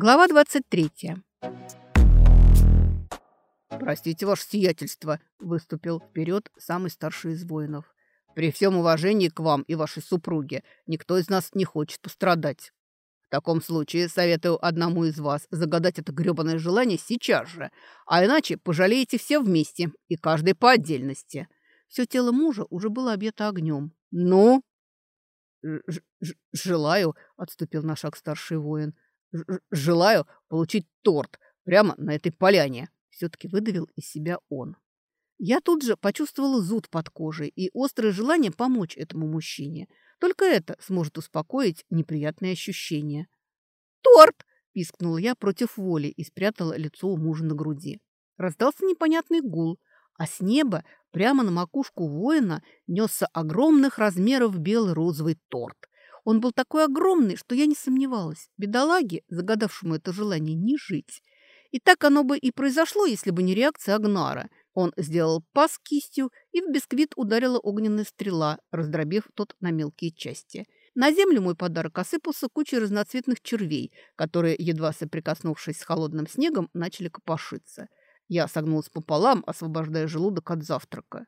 Глава 23. «Простите, ваше сиятельство», — выступил вперед самый старший из воинов. «При всем уважении к вам и вашей супруге никто из нас не хочет пострадать. В таком случае советую одному из вас загадать это грёбаное желание сейчас же, а иначе пожалеете все вместе и каждый по отдельности». Все тело мужа уже было объято огнем. «Ну?» «Желаю», — отступил на шаг старший воин, — желаю получить торт прямо на этой поляне. Все-таки выдавил из себя он. Я тут же почувствовала зуд под кожей и острое желание помочь этому мужчине. Только это сможет успокоить неприятные ощущения. «Торт!» – пискнула я против воли и спрятала лицо у мужа на груди. Раздался непонятный гул, а с неба прямо на макушку воина несся огромных размеров белый розовый торт. Он был такой огромный, что я не сомневалась. Бедолаге, загадавшему это желание, не жить. И так оно бы и произошло, если бы не реакция Агнара. Он сделал пас кистью, и в бисквит ударила огненная стрела, раздробив тот на мелкие части. На землю мой подарок осыпался кучей разноцветных червей, которые, едва соприкоснувшись с холодным снегом, начали копошиться. Я согнулась пополам, освобождая желудок от завтрака.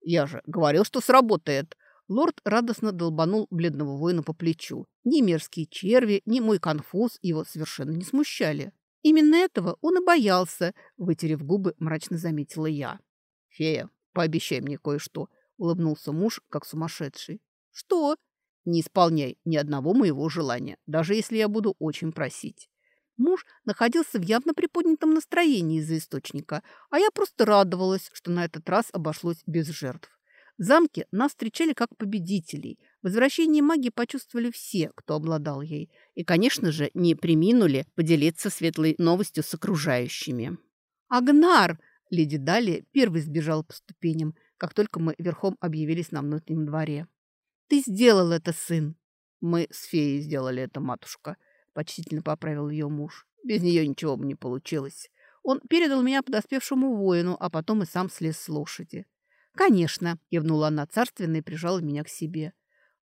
«Я же говорил, что сработает!» Лорд радостно долбанул бледного воина по плечу. Ни мерзкие черви, ни мой конфуз его совершенно не смущали. Именно этого он и боялся, вытерев губы, мрачно заметила я. «Фея, пообещай мне кое-что», — улыбнулся муж, как сумасшедший. «Что?» «Не исполняй ни одного моего желания, даже если я буду очень просить». Муж находился в явно приподнятом настроении из-за источника, а я просто радовалась, что на этот раз обошлось без жертв. В замке нас встречали как победителей. Возвращение магии почувствовали все, кто обладал ей. И, конечно же, не приминули поделиться светлой новостью с окружающими. «Агнар!» – леди Дали первый сбежал по ступеням, как только мы верхом объявились на внутреннем дворе. «Ты сделал это, сын!» «Мы с феей сделали это, матушка», – почтительно поправил ее муж. «Без нее ничего бы не получилось». Он передал меня подоспевшему воину, а потом и сам слез с лошади. «Конечно», – кивнула она царственно и прижала меня к себе.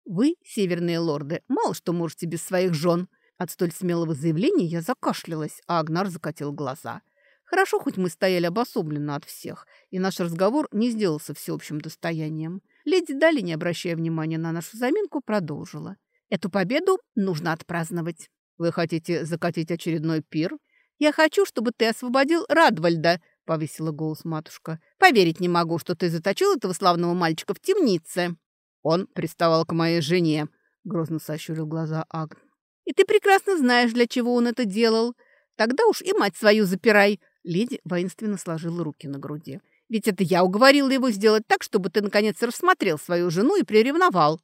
«Вы, северные лорды, мало что можете без своих жен». От столь смелого заявления я закашлялась, а Агнар закатил глаза. Хорошо, хоть мы стояли обособленно от всех, и наш разговор не сделался всеобщим достоянием. Леди Дали, не обращая внимания на нашу заминку, продолжила. «Эту победу нужно отпраздновать». «Вы хотите закатить очередной пир?» «Я хочу, чтобы ты освободил Радвальда», — повысила голос матушка. «Поверить не могу, что ты заточил этого славного мальчика в темнице». «Он приставал к моей жене», — грозно сощурил глаза Агн. «И ты прекрасно знаешь, для чего он это делал. Тогда уж и мать свою запирай». Леди воинственно сложила руки на груди. «Ведь это я уговорила его сделать так, чтобы ты, наконец, рассмотрел свою жену и приревновал».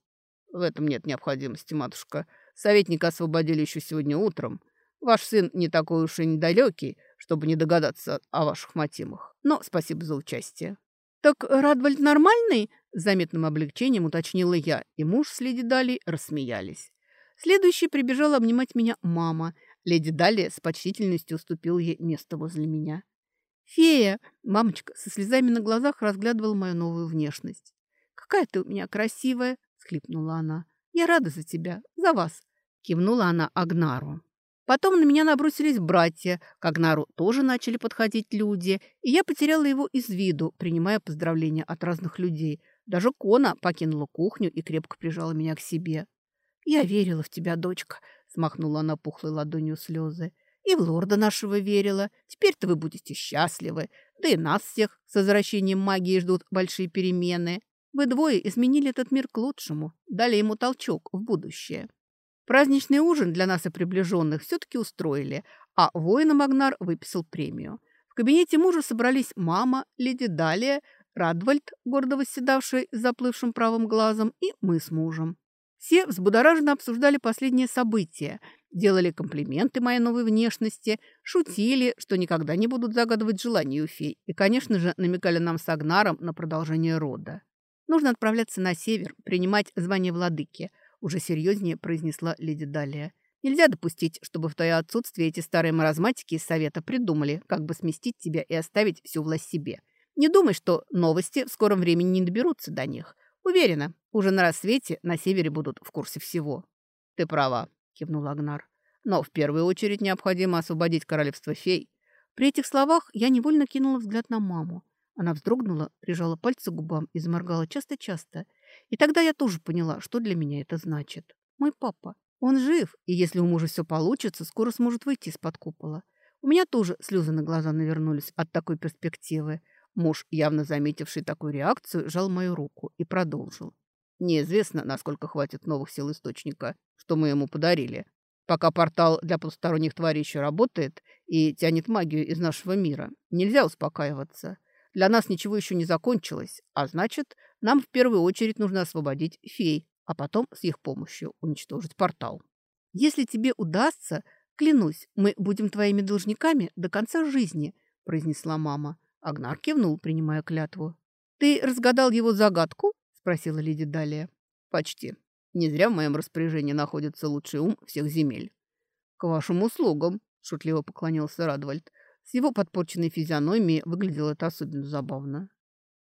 «В этом нет необходимости, матушка. Советника освободили еще сегодня утром. Ваш сын не такой уж и недалекий, чтобы не догадаться о ваших мотивах. Но спасибо за участие». «Так Радвальд нормальный?» – с заметным облегчением уточнила я, и муж с леди Дали рассмеялись. Следующей прибежала обнимать меня мама. Леди Дали с почтительностью уступила ей место возле меня. «Фея!» – мамочка со слезами на глазах разглядывала мою новую внешность. «Какая ты у меня красивая!» – схлипнула она. «Я рада за тебя, за вас!» – кивнула она Агнару. Потом на меня набросились братья, к Агнару тоже начали подходить люди, и я потеряла его из виду, принимая поздравления от разных людей. Даже Кона покинула кухню и крепко прижала меня к себе. «Я верила в тебя, дочка», — смахнула она пухлой ладонью слезы. «И в лорда нашего верила. Теперь-то вы будете счастливы. Да и нас всех с возвращением магии ждут большие перемены. Вы двое изменили этот мир к лучшему, дали ему толчок в будущее». Праздничный ужин для нас и приближенных все-таки устроили, а воинам Агнар выписал премию. В кабинете мужа собрались мама, леди Далия, Радвальд, гордо восседавший с заплывшим правым глазом, и мы с мужем. Все взбудораженно обсуждали последние события, делали комплименты моей новой внешности, шутили, что никогда не будут загадывать желания у фей, и, конечно же, намекали нам с Агнаром на продолжение рода. Нужно отправляться на север, принимать звание владыки – уже серьезнее произнесла леди Далия. Нельзя допустить, чтобы в твое отсутствие эти старые маразматики из совета придумали, как бы сместить тебя и оставить всю власть себе. Не думай, что новости в скором времени не доберутся до них. Уверена, уже на рассвете на севере будут в курсе всего. Ты права, кивнул Агнар. Но в первую очередь необходимо освободить королевство фей. При этих словах я невольно кинула взгляд на маму. Она вздрогнула, прижала пальцы к губам и заморгала часто-часто. И тогда я тоже поняла, что для меня это значит. Мой папа. Он жив, и если у мужа все получится, скоро сможет выйти из-под купола. У меня тоже слезы на глаза навернулись от такой перспективы. Муж, явно заметивший такую реакцию, жал мою руку и продолжил. Неизвестно, насколько хватит новых сил источника, что мы ему подарили. Пока портал для потусторонних тварей еще работает и тянет магию из нашего мира, нельзя успокаиваться. Для нас ничего еще не закончилось, а значит, нам в первую очередь нужно освободить фей, а потом с их помощью уничтожить портал. Если тебе удастся, клянусь, мы будем твоими должниками до конца жизни, произнесла мама. Агнар кивнул, принимая клятву. Ты разгадал его загадку? спросила леди Далия. Почти. Не зря в моем распоряжении находится лучший ум всех земель. К вашим услугам, шутливо поклонился Радвальд. С его подпорченной физиономией выглядело это особенно забавно.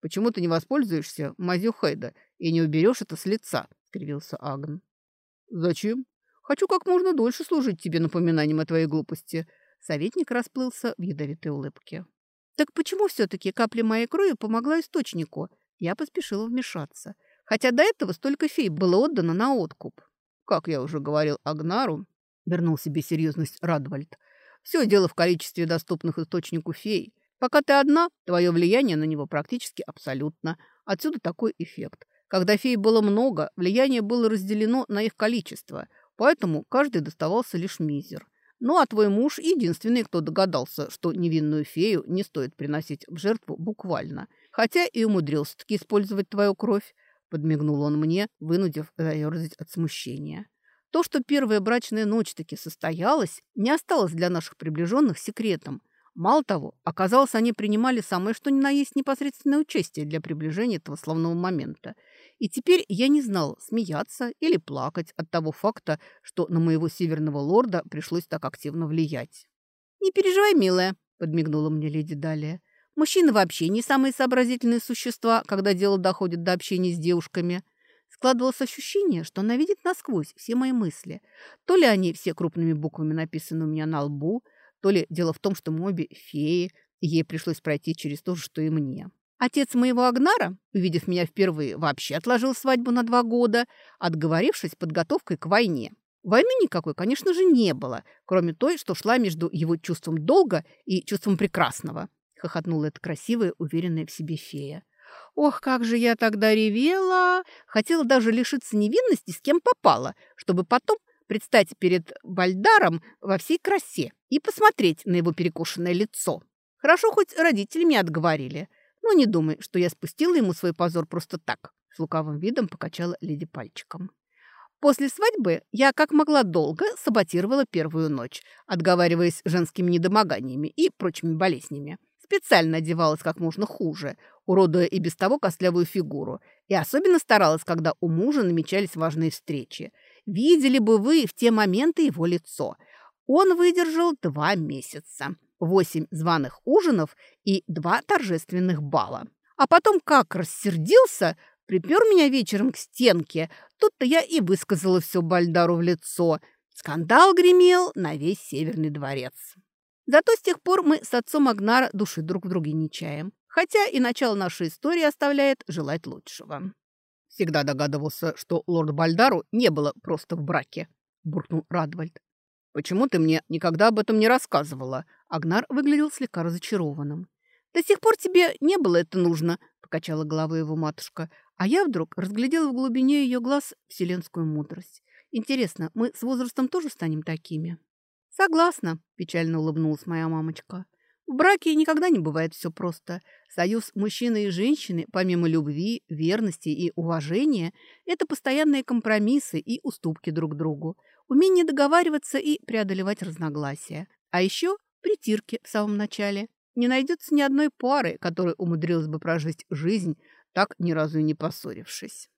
«Почему ты не воспользуешься мазью Хейда и не уберешь это с лица?» — скривился Агн. «Зачем? Хочу как можно дольше служить тебе напоминанием о твоей глупости». Советник расплылся в ядовитой улыбке. «Так почему все-таки капля моей крови помогла источнику?» Я поспешила вмешаться. Хотя до этого столько фей было отдано на откуп. Как я уже говорил Агнару, вернул себе серьезность Радвальд, все дело в количестве доступных источников фей. Пока ты одна, твое влияние на него практически абсолютно. Отсюда такой эффект. Когда фей было много, влияние было разделено на их количество, поэтому каждый доставался лишь мизер. Ну, а твой муж единственный, кто догадался, что невинную фею не стоит приносить в жертву буквально. Хотя и умудрился-таки использовать твою кровь, подмигнул он мне, вынудив заерзать от смущения. То, что первая брачная ночь таки состоялась, не осталось для наших приближенных секретом. Мало того, оказалось, они принимали самое что ни на есть непосредственное участие для приближения этого славного момента. И теперь я не знал, смеяться или плакать от того факта, что на моего северного лорда пришлось так активно влиять. «Не переживай, милая», — подмигнула мне леди Далия. «Мужчины вообще не самые сообразительные существа, когда дело доходит до общения с девушками. Складывалось ощущение, что она видит насквозь все мои мысли. То ли они все крупными буквами написаны у меня на лбу, то ли дело в том, что мы обе феи, и ей пришлось пройти через то же, что и мне. Отец моего Агнара, увидев меня впервые, вообще отложил свадьбу на два года, отговорившись подготовкой к войне. Войны никакой, конечно же, не было, кроме той, что шла между его чувством долга и чувством прекрасного. Хохотнула эта красивая, уверенная в себе фея. Ох, как же я тогда ревела! Хотела даже лишиться невинности, с кем попала, чтобы потом предстать перед Бальдаром во всей красе и посмотреть на его перекошенное лицо. Хорошо, хоть родители меня отговорили. Но не думай, что я спустила ему свой позор просто так. С лукавым видом покачала леди пальчиком. После свадьбы я как могла долго саботировала первую ночь, отговариваясь женскими недомоганиями и прочими болезнями. Специально одевалась как можно хуже, уродуя и без того костлявую фигуру. И особенно старалась, когда у мужа намечались важные встречи. Видели бы вы в те моменты его лицо. Он выдержал два месяца, восемь званых ужинов и два торжественных бала. А потом как рассердился, припер меня вечером к стенке. Тут-то я и высказала все Бальдару в лицо. Скандал гремел на весь Северный дворец. Зато с тех пор мы с отцом Агнара души друг в друге не чаем. Хотя и начало нашей истории оставляет желать лучшего. Всегда догадывался, что лорд Бальдару не было просто в браке, буркнул Радвальд. Почему ты мне никогда об этом не рассказывала? Агнар выглядел слегка разочарованным. До сих пор тебе не было это нужно, покачала головой его матушка, а я вдруг разглядела в глубине ее глаз вселенскую мудрость. Интересно, мы с возрастом тоже станем такими? «Согласна», – печально улыбнулась моя мамочка. «В браке никогда не бывает все просто. Союз мужчины и женщины, помимо любви, верности и уважения, это постоянные компромиссы и уступки друг другу, умение договариваться и преодолевать разногласия. А еще притирки в самом начале. Не найдется ни одной пары, которая умудрилась бы прожить жизнь, так ни разу и не поссорившись».